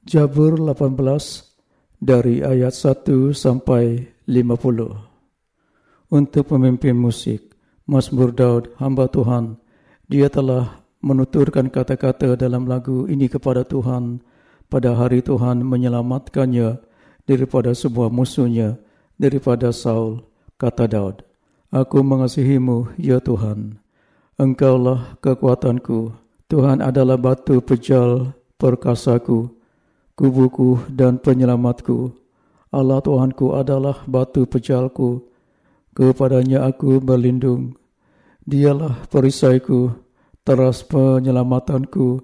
Jabur 18 dari ayat 1 sampai 50. Untuk pemimpin musik, Mazmur Daud, hamba Tuhan, dia telah menuturkan kata-kata dalam lagu ini kepada Tuhan pada hari Tuhan menyelamatkannya daripada sebuah musuhnya, daripada Saul, kata Daud. Aku mengasihimu, ya Tuhan. Engkaulah kekuatanku. Tuhan adalah batu pejal perkasaku kubuku dan penyelamatku. Allah Tuhanku adalah batu pejalku. Kepadanya aku berlindung. Dialah perisaiku, teras penyelamatanku,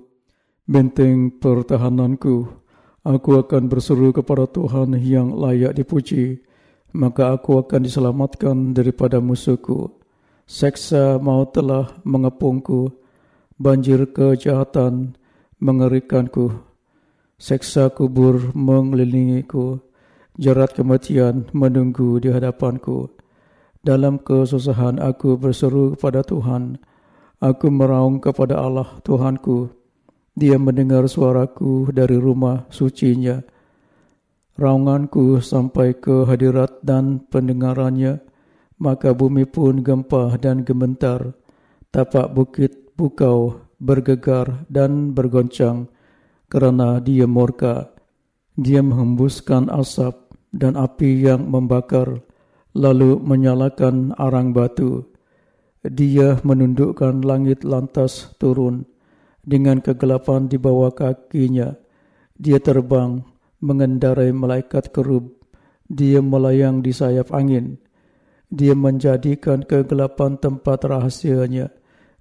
benteng pertahananku. Aku akan berseru kepada Tuhan yang layak dipuji, maka aku akan diselamatkan daripada musuhku. Seksa maut telah mengepungku, banjir kejahatan mengerikanku. Seksa kubur mengelilingiku, jerat kematian menunggu di hadapanku. Dalam kesusahan aku berseru kepada Tuhan, aku meraung kepada Allah Tuhanku. Dia mendengar suaraku dari rumah sucinya. Raunganku sampai ke hadirat dan pendengarannya, maka bumi pun gempah dan gementar. Tapak bukit bukau bergegar dan bergoncang kerana dia murka. Dia menghembuskan asap dan api yang membakar, lalu menyalakan arang batu. Dia menundukkan langit lantas turun dengan kegelapan di bawah kakinya. Dia terbang mengendarai malaikat kerub. Dia melayang di sayap angin. Dia menjadikan kegelapan tempat rahasianya.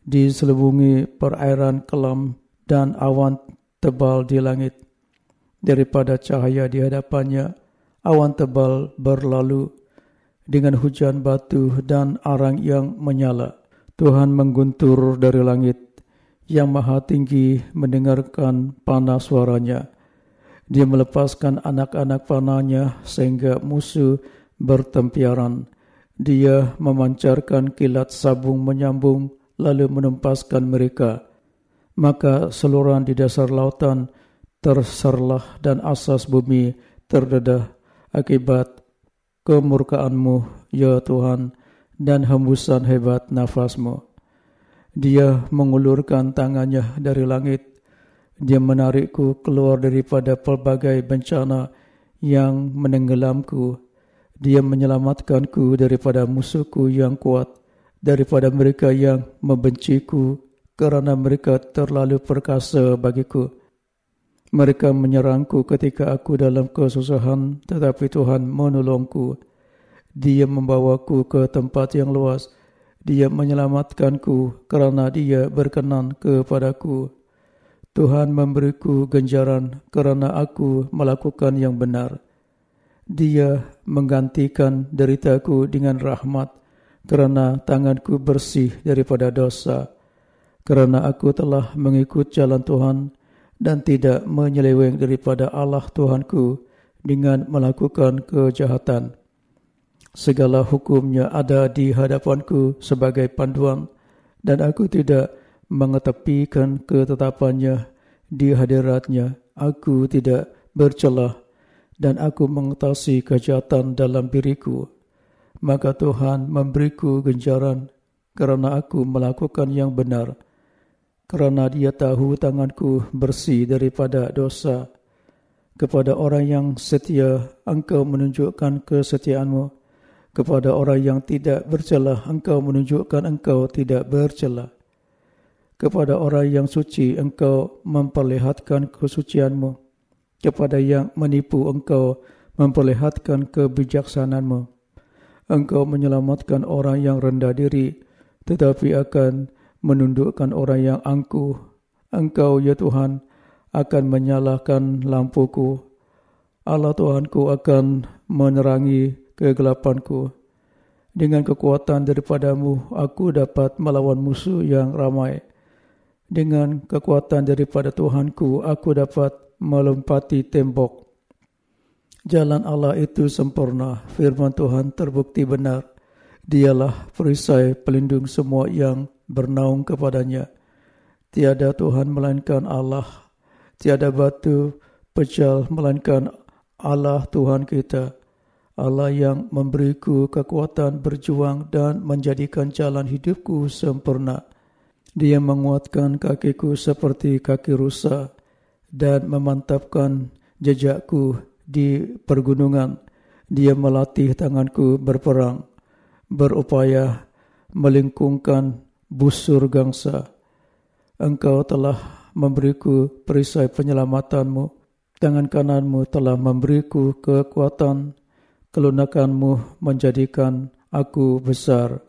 Diselubungi perairan kelam dan awan tebal di langit. Daripada cahaya di hadapannya, awan tebal berlalu dengan hujan batu dan arang yang menyala. Tuhan mengguntur dari langit yang maha tinggi mendengarkan panas suaranya. Dia melepaskan anak-anak panahnya sehingga musuh bertempiaran. Dia memancarkan kilat sabung menyambung lalu menempaskan mereka maka seluruhan di dasar lautan terserlah dan asas bumi terdedah akibat kemurkaanmu, ya Tuhan, dan hembusan hebat nafasmu. Dia mengulurkan tangannya dari langit. Dia menarikku keluar daripada pelbagai bencana yang menenggelamku. Dia menyelamatkanku daripada musuhku yang kuat, daripada mereka yang membenciku kerana mereka terlalu perkasa bagiku. Mereka menyerangku ketika aku dalam kesusahan, tetapi Tuhan menolongku. Dia membawaku ke tempat yang luas. Dia menyelamatkanku kerana dia berkenan kepadaku. Tuhan memberiku genjaran kerana aku melakukan yang benar. Dia menggantikan deritaku dengan rahmat kerana tanganku bersih daripada dosa kerana aku telah mengikut jalan Tuhan dan tidak menyeleweng daripada Allah Tuhanku dengan melakukan kejahatan. Segala hukumnya ada di hadapanku sebagai panduan dan aku tidak mengetepikan ketetapannya di hadiratnya. Aku tidak bercelah dan aku mengatasi kejahatan dalam diriku. Maka Tuhan memberiku genjaran kerana aku melakukan yang benar kerana dia tahu tanganku bersih daripada dosa. Kepada orang yang setia, engkau menunjukkan kesetiaanmu. Kepada orang yang tidak bercelah, engkau menunjukkan engkau tidak bercelah. Kepada orang yang suci, engkau memperlihatkan kesucianmu. Kepada yang menipu, engkau memperlihatkan kebijaksanaanmu. Engkau menyelamatkan orang yang rendah diri, tetapi akan menundukkan orang yang angkuh. Engkau, ya Tuhan, akan menyalakan lampuku. Allah Tuhanku akan menerangi kegelapanku. Dengan kekuatan daripadamu, aku dapat melawan musuh yang ramai. Dengan kekuatan daripada Tuhanku, aku dapat melompati tembok. Jalan Allah itu sempurna, firman Tuhan terbukti benar. Dialah perisai pelindung semua yang bernaung kepadanya. Tiada Tuhan melainkan Allah. Tiada batu pejal melainkan Allah Tuhan kita. Allah yang memberiku kekuatan berjuang dan menjadikan jalan hidupku sempurna. Dia menguatkan kakiku seperti kaki rusa dan memantapkan jejakku di pergunungan. Dia melatih tanganku berperang, berupaya melingkungkan busur gangsa. Engkau telah memberiku perisai penyelamatanmu. Tangan kananmu telah memberiku kekuatan. Kelunakanmu menjadikan aku besar.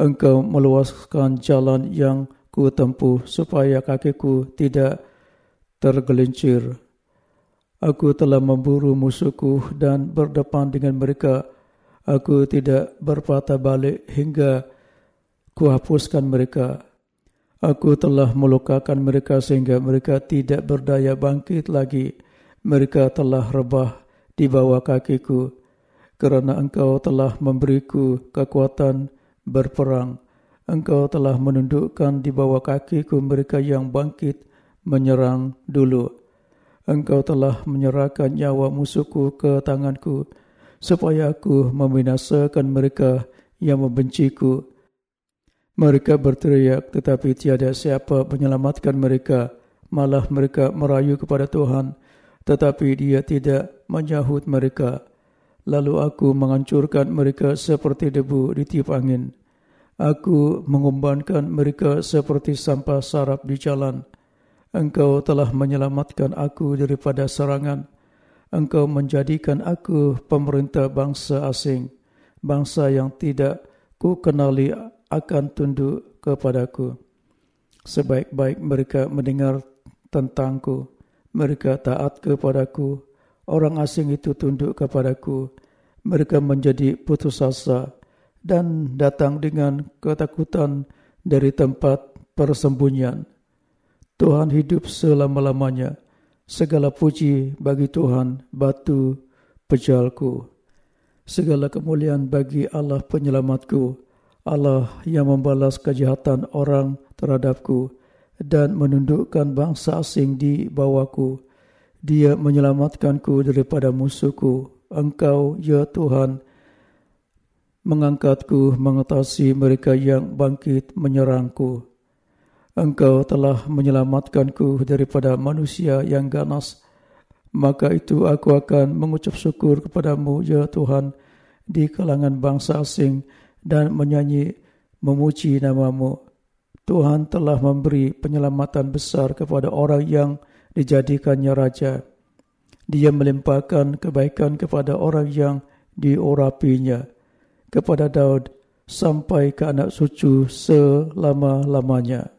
Engkau meluaskan jalan yang ku tempuh supaya kakiku tidak tergelincir. Aku telah memburu musuhku dan berdepan dengan mereka. Aku tidak berpatah balik hingga kuhapuskan mereka. Aku telah melukakan mereka sehingga mereka tidak berdaya bangkit lagi. Mereka telah rebah di bawah kakiku kerana engkau telah memberiku kekuatan berperang. Engkau telah menundukkan di bawah kakiku mereka yang bangkit menyerang dulu. Engkau telah menyerahkan nyawa musuhku ke tanganku, supaya aku membinasakan mereka yang membenciku. Mereka berteriak tetapi tiada siapa menyelamatkan mereka. Malah mereka merayu kepada Tuhan, tetapi dia tidak menyahut mereka. Lalu aku menghancurkan mereka seperti debu di tiup angin. Aku mengumbankan mereka seperti sampah sarap di jalan. Engkau telah menyelamatkan aku daripada serangan. Engkau menjadikan aku pemerintah bangsa asing. Bangsa yang tidak ku kenali akan tunduk kepadaku. Sebaik-baik mereka mendengar tentangku. Mereka taat kepadaku. Orang asing itu tunduk kepadaku. Mereka menjadi putus asa dan datang dengan ketakutan dari tempat persembunyian. Tuhan hidup selama-lamanya. Segala puji bagi Tuhan, batu pejalku. Segala kemuliaan bagi Allah penyelamatku. Allah yang membalas kejahatan orang terhadapku dan menundukkan bangsa asing di bawahku. Dia menyelamatkanku daripada musuhku. Engkau, ya Tuhan, mengangkatku mengatasi mereka yang bangkit menyerangku. Engkau telah menyelamatkanku daripada manusia yang ganas. Maka itu aku akan mengucap syukur kepadamu, ya Tuhan, di kalangan bangsa asing dan menyanyi memuji namamu. Tuhan telah memberi penyelamatan besar kepada orang yang dijadikannya raja. Dia melimpahkan kebaikan kepada orang yang diurapinya kepada Daud sampai ke anak cucu selama-lamanya.